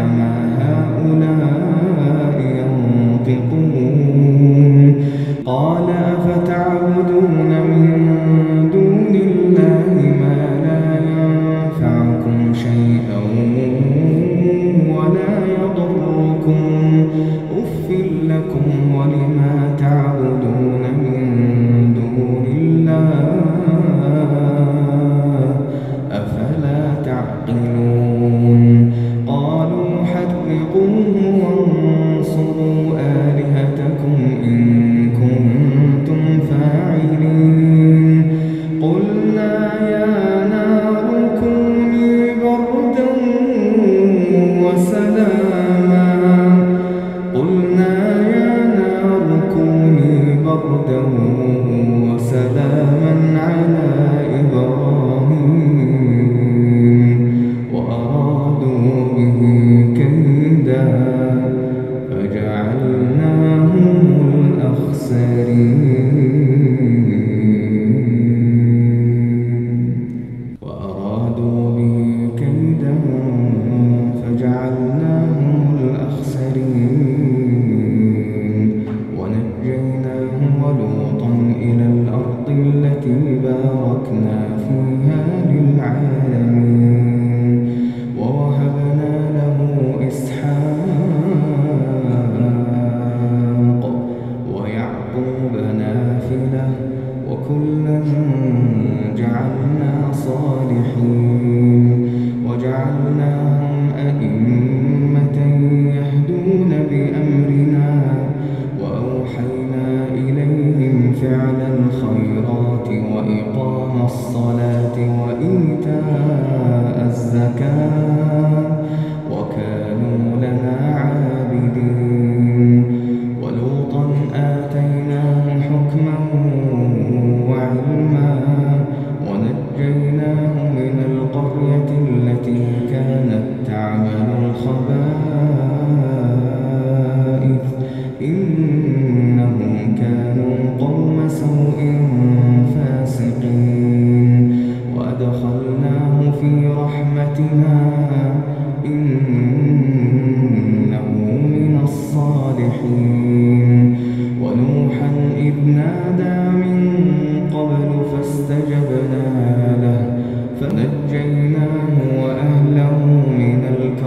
Namah هدى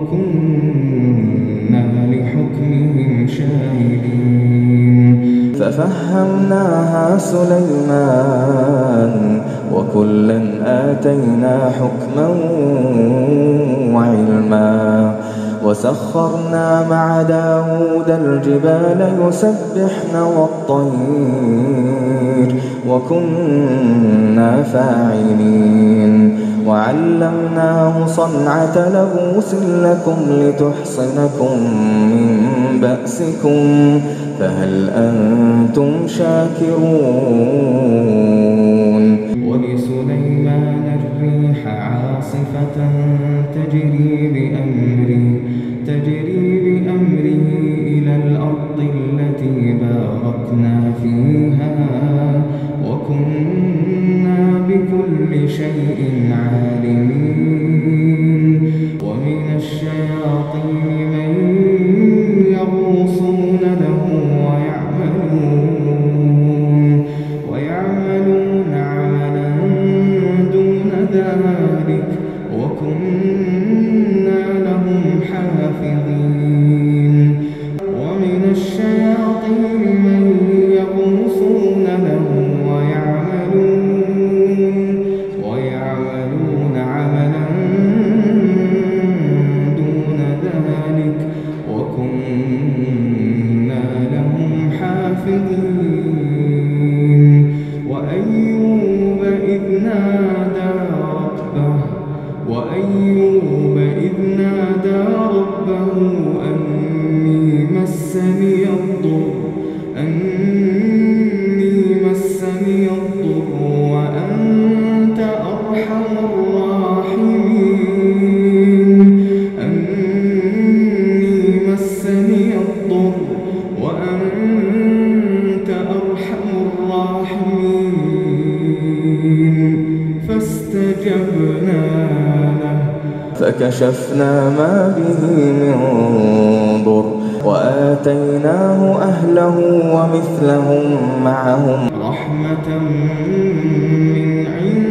وكنا لحكمهم شاهدين. ففهمناها سليمان وكلا آتينا حكما وعلما. وسخرنا مع داود الجبال يسبحن والطير وكنا فاعلين. وعلمناه صنعة لبوس لكم لتحصنكم من بأسكم فهل أنتم شاكرون؟ ولسليمان الريح عاصفة تجري فكشفنا ما به من ضر وآتيناه أهله ومثلهم معهم. رحمة من عند